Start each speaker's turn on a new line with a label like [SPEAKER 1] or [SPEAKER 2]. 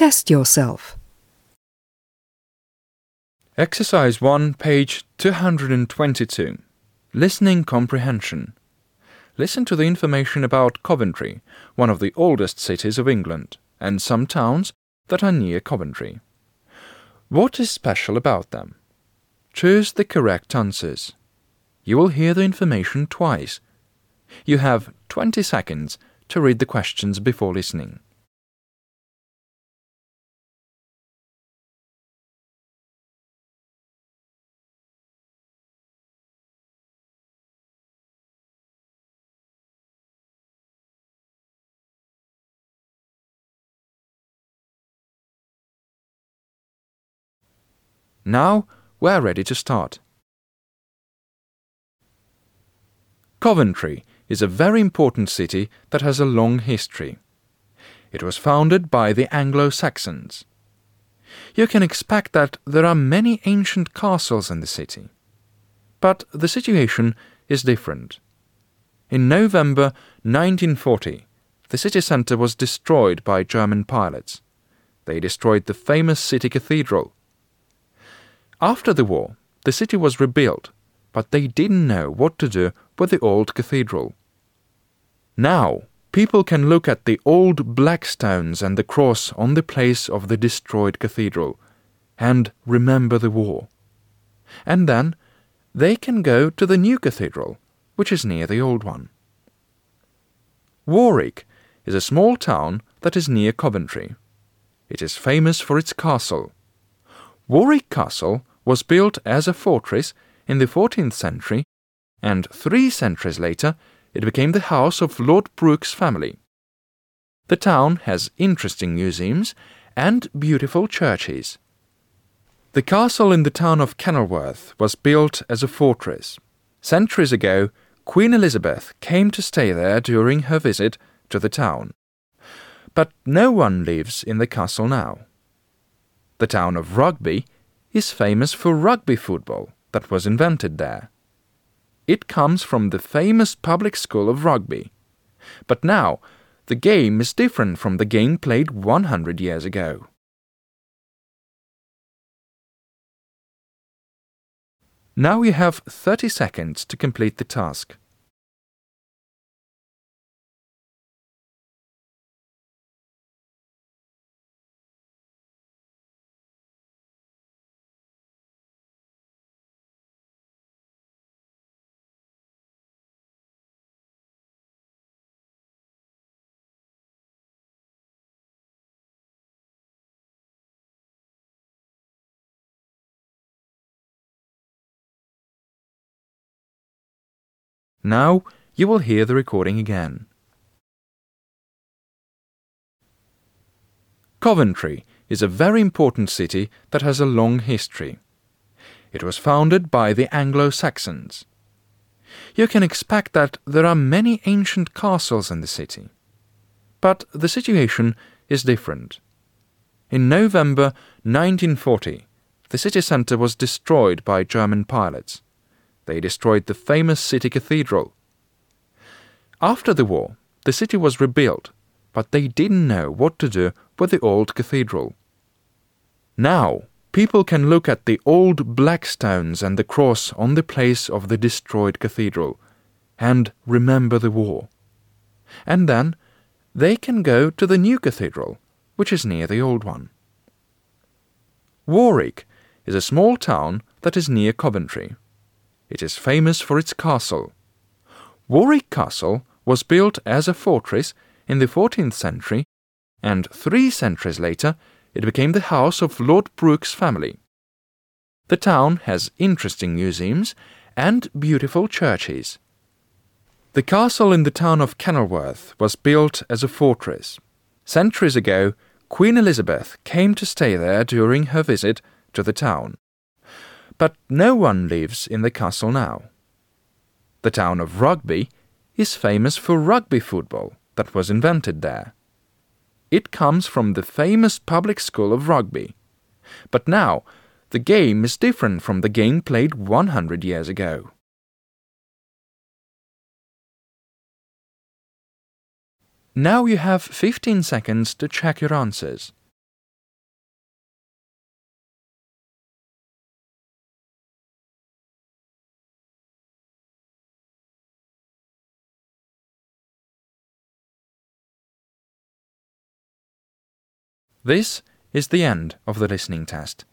[SPEAKER 1] Test yourself.
[SPEAKER 2] Exercise 1, page 222. Listening comprehension. Listen to the information about Coventry, one of the oldest cities of England, and some towns that are near Coventry. What is special about them? Choose the correct answers. You will hear the information twice. You have 20 seconds to read the questions before listening. Now we're ready to start. Coventry is a very important city that has a long history. It was founded by the Anglo Saxons. You can expect that there are many ancient castles in the city. But the situation is different. In November 1940, the city centre was destroyed by German pilots. They destroyed the famous city cathedral. After the war, the city was rebuilt, but they didn't know what to do with the old cathedral. Now, people can look at the old black stones and the cross on the place of the destroyed cathedral and remember the war. And then they can go to the new cathedral, which is near the old one. Warwick is a small town that is near Coventry. It is famous for its castle. Warwick Castle was built as a fortress in the 14th century, and three centuries later it became the house of Lord Brooke's family. The town has interesting museums and beautiful churches. The castle in the town of Kenilworth was built as a fortress. Centuries ago, Queen Elizabeth came to stay there during her visit to the town. But no one lives in the castle now. The town of Rugby is famous for rugby football that was invented there. It comes from the famous public school of rugby. But now, the game is different from the game played 100 years ago. Now you have 30 seconds to complete the task. Now you will hear the recording again. Coventry is a very important city that has a long history. It was founded by the Anglo Saxons. You can expect that there are many ancient castles in the city. But the situation is different. In November 1940, the city centre was destroyed by German pilots they destroyed the famous city cathedral. After the war, the city was rebuilt, but they didn't know what to do with the old cathedral. Now, people can look at the old black stones and the cross on the place of the destroyed cathedral and remember the war. And then they can go to the new cathedral, which is near the old one. Warwick is a small town that is near Coventry. It is famous for its castle. Warwick Castle was built as a fortress in the 14th century, and three centuries later it became the house of Lord Brooke's family. The town has interesting museums and beautiful churches. The castle in the town of Kenilworth was built as a fortress. Centuries ago, Queen Elizabeth came to stay there during her visit to the town. But no one lives in the castle now. The town of Rugby is famous for rugby football that was invented there. It comes from the famous public school of rugby. But now, the game is different from the game played 100 years ago. Now you have 15 seconds to check your answers. This is the end of the listening test.